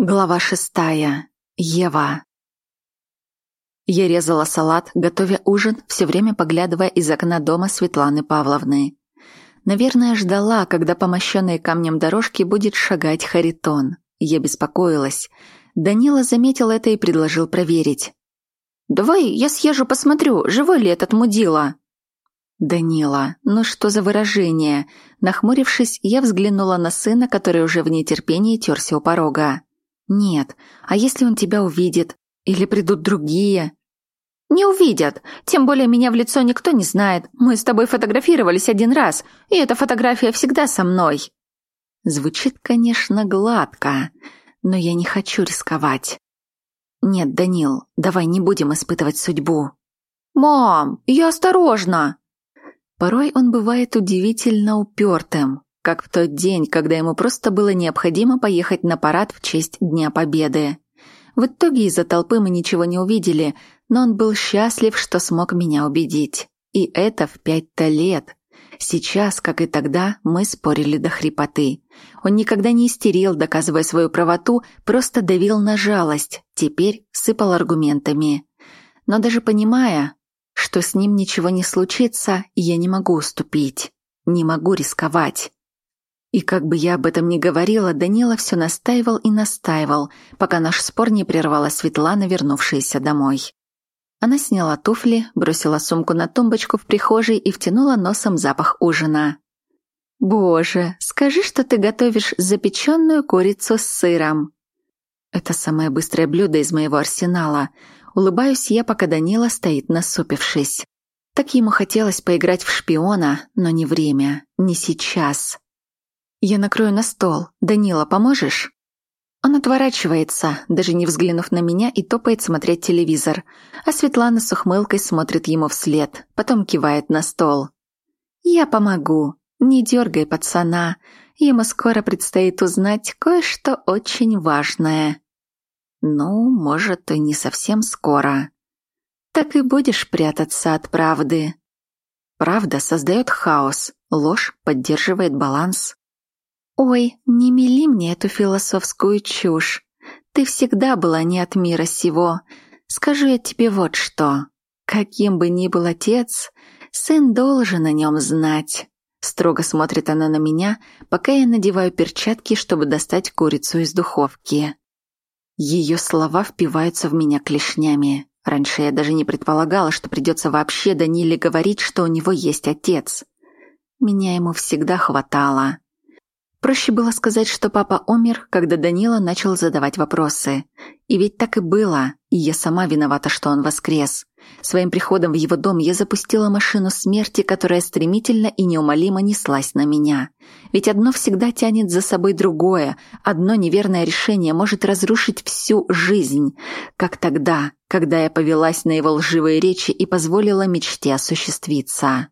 Глава шестая. Ева. Я резала салат, готовя ужин, все время поглядывая из окна дома Светланы Павловны. Наверное, ждала, когда по мощенной камнем дорожке будет шагать Харитон. Я беспокоилась. Данила заметил это и предложил проверить. «Давай я съезжу посмотрю, живой ли этот мудила?» «Данила, ну что за выражение?» Нахмурившись, я взглянула на сына, который уже в нетерпении терся у порога. «Нет, а если он тебя увидит? Или придут другие?» «Не увидят. Тем более меня в лицо никто не знает. Мы с тобой фотографировались один раз, и эта фотография всегда со мной». Звучит, конечно, гладко, но я не хочу рисковать. «Нет, Данил, давай не будем испытывать судьбу». «Мам, я осторожно!» Порой он бывает удивительно упертым как в тот день, когда ему просто было необходимо поехать на парад в честь Дня Победы. В итоге из-за толпы мы ничего не увидели, но он был счастлив, что смог меня убедить. И это в пять-то лет. Сейчас, как и тогда, мы спорили до хрипоты. Он никогда не истерил, доказывая свою правоту, просто давил на жалость, теперь сыпал аргументами. Но даже понимая, что с ним ничего не случится, я не могу уступить, не могу рисковать. И как бы я об этом ни говорила, Данила все настаивал и настаивал, пока наш спор не прервала Светлана, вернувшаяся домой. Она сняла туфли, бросила сумку на тумбочку в прихожей и втянула носом запах ужина. «Боже, скажи, что ты готовишь запеченную курицу с сыром». Это самое быстрое блюдо из моего арсенала. Улыбаюсь я, пока Данила стоит насупившись. Так ему хотелось поиграть в шпиона, но не время, не сейчас. «Я накрою на стол. Данила, поможешь?» Он отворачивается, даже не взглянув на меня, и топает смотреть телевизор. А Светлана с ухмылкой смотрит ему вслед, потом кивает на стол. «Я помогу. Не дергай пацана. Ему скоро предстоит узнать кое-что очень важное». «Ну, может, и не совсем скоро». «Так и будешь прятаться от правды». Правда создает хаос, ложь поддерживает баланс. «Ой, не мели мне эту философскую чушь. Ты всегда была не от мира сего. Скажу я тебе вот что. Каким бы ни был отец, сын должен о нем знать». Строго смотрит она на меня, пока я надеваю перчатки, чтобы достать курицу из духовки. Ее слова впиваются в меня клешнями. Раньше я даже не предполагала, что придется вообще Даниле говорить, что у него есть отец. Меня ему всегда хватало. Проще было сказать, что папа умер, когда Данила начал задавать вопросы. И ведь так и было, и я сама виновата, что он воскрес. Своим приходом в его дом я запустила машину смерти, которая стремительно и неумолимо неслась на меня. Ведь одно всегда тянет за собой другое, одно неверное решение может разрушить всю жизнь, как тогда, когда я повелась на его лживые речи и позволила мечте осуществиться.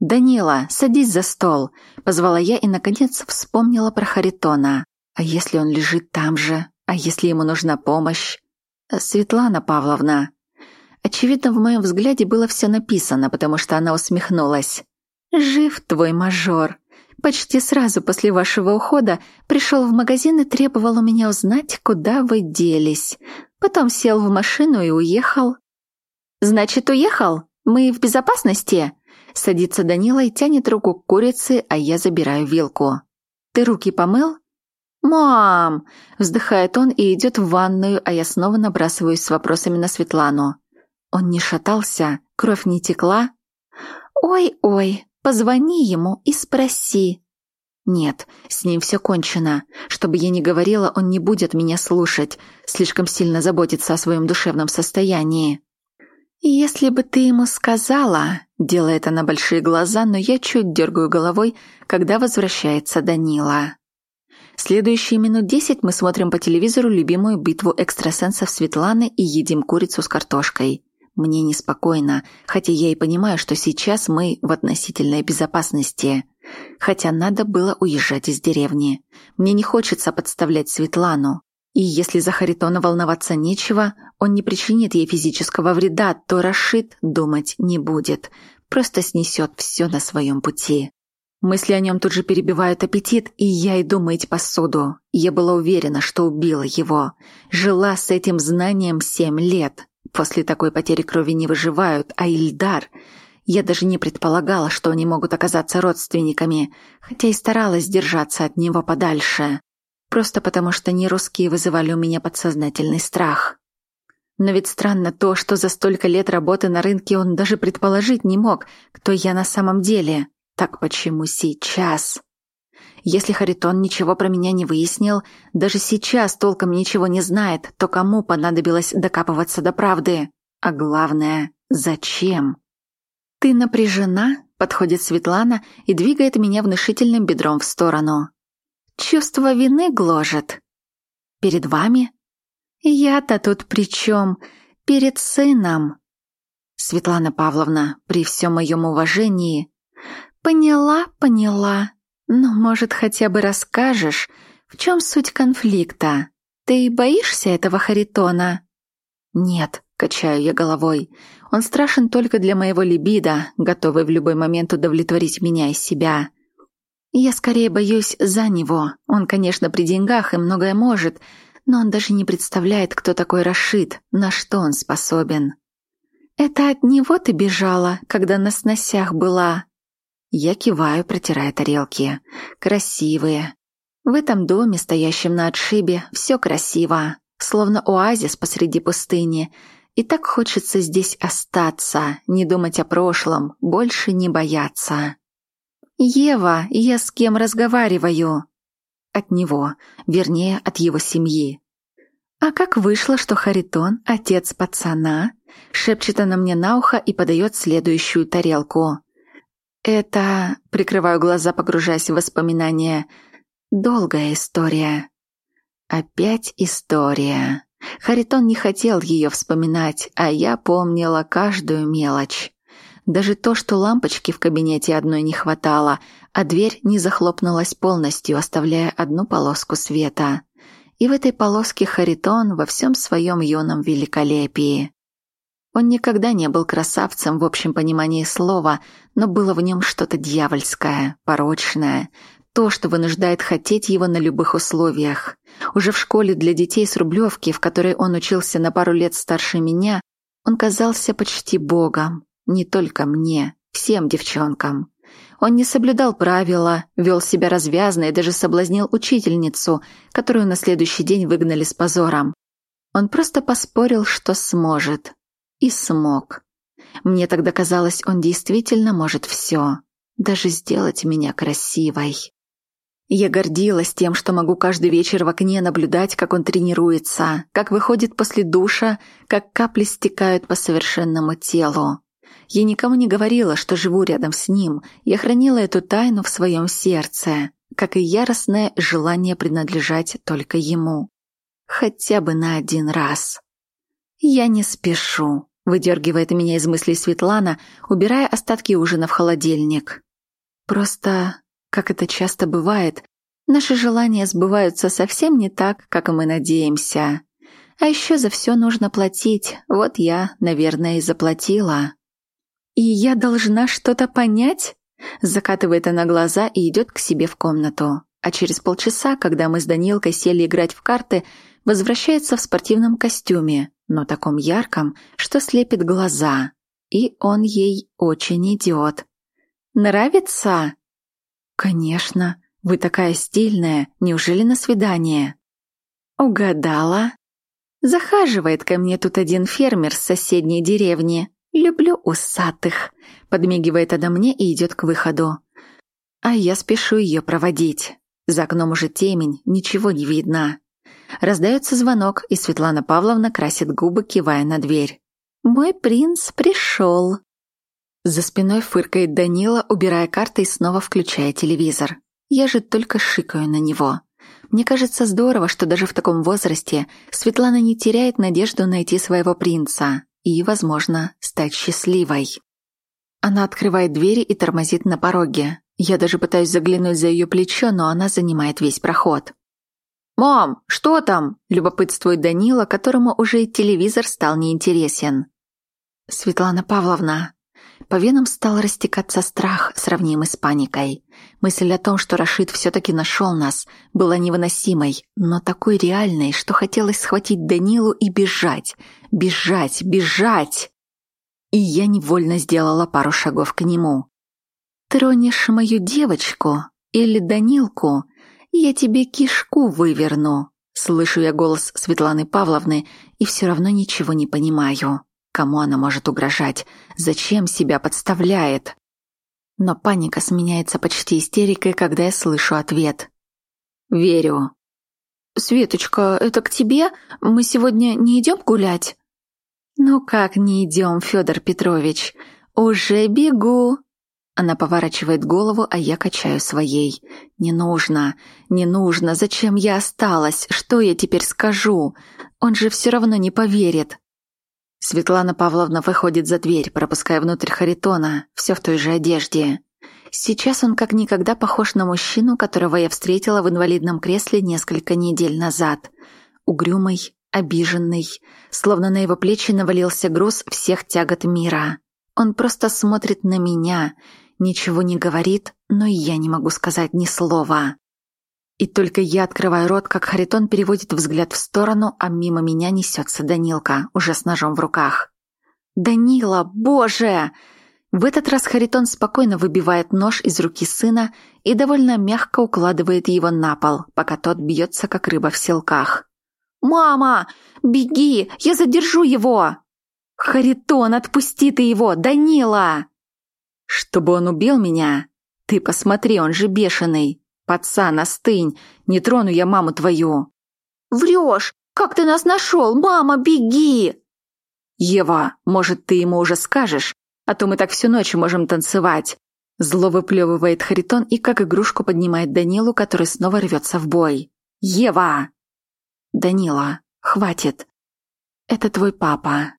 «Данила, садись за стол», — позвала я и, наконец, вспомнила про Харитона. «А если он лежит там же? А если ему нужна помощь?» «Светлана Павловна». Очевидно, в моем взгляде было все написано, потому что она усмехнулась. «Жив твой мажор. Почти сразу после вашего ухода пришел в магазин и требовал у меня узнать, куда вы делись. Потом сел в машину и уехал». «Значит, уехал? Мы в безопасности?» Садится Данила и тянет руку к курице, а я забираю вилку. «Ты руки помыл?» «Мам!» – вздыхает он и идет в ванную, а я снова набрасываюсь с вопросами на Светлану. Он не шатался, кровь не текла. «Ой-ой, позвони ему и спроси». Нет, с ним все кончено. Что бы я ни говорила, он не будет меня слушать, слишком сильно заботится о своем душевном состоянии. «Если бы ты ему сказала...» Делает она большие глаза, но я чуть дергаю головой, когда возвращается Данила. Следующие минут десять мы смотрим по телевизору любимую битву экстрасенсов Светланы и едим курицу с картошкой. Мне неспокойно, хотя я и понимаю, что сейчас мы в относительной безопасности. Хотя надо было уезжать из деревни. Мне не хочется подставлять Светлану. И если за Харитона волноваться нечего, он не причинит ей физического вреда, то Рашид думать не будет, просто снесет все на своем пути. Мысли о нем тут же перебивают аппетит, и я иду мыть посуду. Я была уверена, что убила его. Жила с этим знанием семь лет. После такой потери крови не выживают, а Ильдар... Я даже не предполагала, что они могут оказаться родственниками, хотя и старалась держаться от него подальше. Просто потому, что не русские вызывали у меня подсознательный страх. Но ведь странно то, что за столько лет работы на рынке он даже предположить не мог, кто я на самом деле. Так почему сейчас? Если Харитон ничего про меня не выяснил, даже сейчас толком ничего не знает, то кому понадобилось докапываться до правды? А главное, зачем? «Ты напряжена?» — подходит Светлана и двигает меня внушительным бедром в сторону. «Чувство вины гложет». «Перед вами?» «Я-то тут при чем? Перед сыном». «Светлана Павловна, при всем моем уважении...» «Поняла, поняла. Ну, может, хотя бы расскажешь, в чем суть конфликта? Ты боишься этого Харитона?» «Нет», — качаю я головой. «Он страшен только для моего либидо, готовый в любой момент удовлетворить меня из себя. Я скорее боюсь за него. Он, конечно, при деньгах и многое может, но он даже не представляет, кто такой Рашид, на что он способен». «Это от него ты бежала, когда на сносях была?» Я киваю, протирая тарелки. Красивые. В этом доме, стоящем на отшибе, все красиво. Словно оазис посреди пустыни. И так хочется здесь остаться, не думать о прошлом, больше не бояться. «Ева, я с кем разговариваю?» От него, вернее, от его семьи. «А как вышло, что Харитон, отец пацана?» Шепчет она мне на ухо и подает следующую тарелку. Это, прикрываю глаза, погружаясь в воспоминания, долгая история. Опять история. Харитон не хотел ее вспоминать, а я помнила каждую мелочь. Даже то, что лампочки в кабинете одной не хватало, а дверь не захлопнулась полностью, оставляя одну полоску света. И в этой полоске Харитон во всем своем юном великолепии. Он никогда не был красавцем в общем понимании слова, но было в нем что-то дьявольское, порочное, то, что вынуждает хотеть его на любых условиях. Уже в школе для детей с Рублевки, в которой он учился на пару лет старше меня, он казался почти богом. Не только мне, всем девчонкам. Он не соблюдал правила, вел себя развязно и даже соблазнил учительницу, которую на следующий день выгнали с позором. Он просто поспорил, что сможет, и смог. Мне тогда казалось, он действительно может все, даже сделать меня красивой. Я гордилась тем, что могу каждый вечер в окне наблюдать, как он тренируется, как выходит после душа, как капли стекают по совершенному телу. Я никому не говорила, что живу рядом с ним. Я хранила эту тайну в своем сердце, как и яростное желание принадлежать только ему. Хотя бы на один раз. «Я не спешу», — выдергивает меня из мыслей Светлана, убирая остатки ужина в холодильник. «Просто, как это часто бывает, наши желания сбываются совсем не так, как мы надеемся. А еще за все нужно платить, вот я, наверное, и заплатила». «И я должна что-то понять?» Закатывает она глаза и идет к себе в комнату. А через полчаса, когда мы с Данилкой сели играть в карты, возвращается в спортивном костюме, но таком ярком, что слепит глаза. И он ей очень идет. «Нравится?» «Конечно. Вы такая стильная. Неужели на свидание?» «Угадала?» «Захаживает ко мне тут один фермер с соседней деревни. Люблю усатых», — подмигивает она мне и идет к выходу. А я спешу ее проводить. За окном уже темень, ничего не видно. Раздается звонок, и Светлана Павловна красит губы, кивая на дверь. «Мой принц пришел». За спиной фыркает Данила, убирая карты и снова включая телевизор. Я же только шикаю на него. Мне кажется здорово, что даже в таком возрасте Светлана не теряет надежду найти своего принца и, возможно, стать счастливой. Она открывает двери и тормозит на пороге. Я даже пытаюсь заглянуть за ее плечо, но она занимает весь проход. «Мам, что там?» – любопытствует Данила, которому уже и телевизор стал неинтересен. «Светлана Павловна». По венам стал растекаться страх, сравнимый с паникой. Мысль о том, что Рашид все-таки нашел нас, была невыносимой, но такой реальной, что хотелось схватить Данилу и бежать, бежать, бежать. И я невольно сделала пару шагов к нему. «Тронешь мою девочку или Данилку, я тебе кишку выверну», Слышу я голос Светланы Павловны и все равно ничего не понимаю. Кому она может угрожать? Зачем себя подставляет? Но паника сменяется почти истерикой, когда я слышу ответ. Верю. «Светочка, это к тебе? Мы сегодня не идем гулять?» «Ну как не идем, Федор Петрович? Уже бегу!» Она поворачивает голову, а я качаю своей. «Не нужно, не нужно. Зачем я осталась? Что я теперь скажу? Он же все равно не поверит». Светлана Павловна выходит за дверь, пропуская внутрь Харитона, все в той же одежде. Сейчас он как никогда похож на мужчину, которого я встретила в инвалидном кресле несколько недель назад. Угрюмый, обиженный, словно на его плечи навалился груз всех тягот мира. Он просто смотрит на меня — ничего не говорит, но и я не могу сказать ни слова. И только я открываю рот, как Харитон переводит взгляд в сторону, а мимо меня несется Данилка, уже с ножом в руках. «Данила, боже!» В этот раз Харитон спокойно выбивает нож из руки сына и довольно мягко укладывает его на пол, пока тот бьется, как рыба в селках. «Мама! Беги! Я задержу его!» «Харитон, отпусти ты его! Данила!» «Чтобы он убил меня? Ты посмотри, он же бешеный! Пацан, остынь! Не трону я маму твою!» «Врешь! Как ты нас нашел? Мама, беги!» «Ева, может, ты ему уже скажешь? А то мы так всю ночь можем танцевать!» Зло выплевывает Харитон и как игрушку поднимает Данилу, который снова рвется в бой. «Ева!» «Данила, хватит. Это твой папа.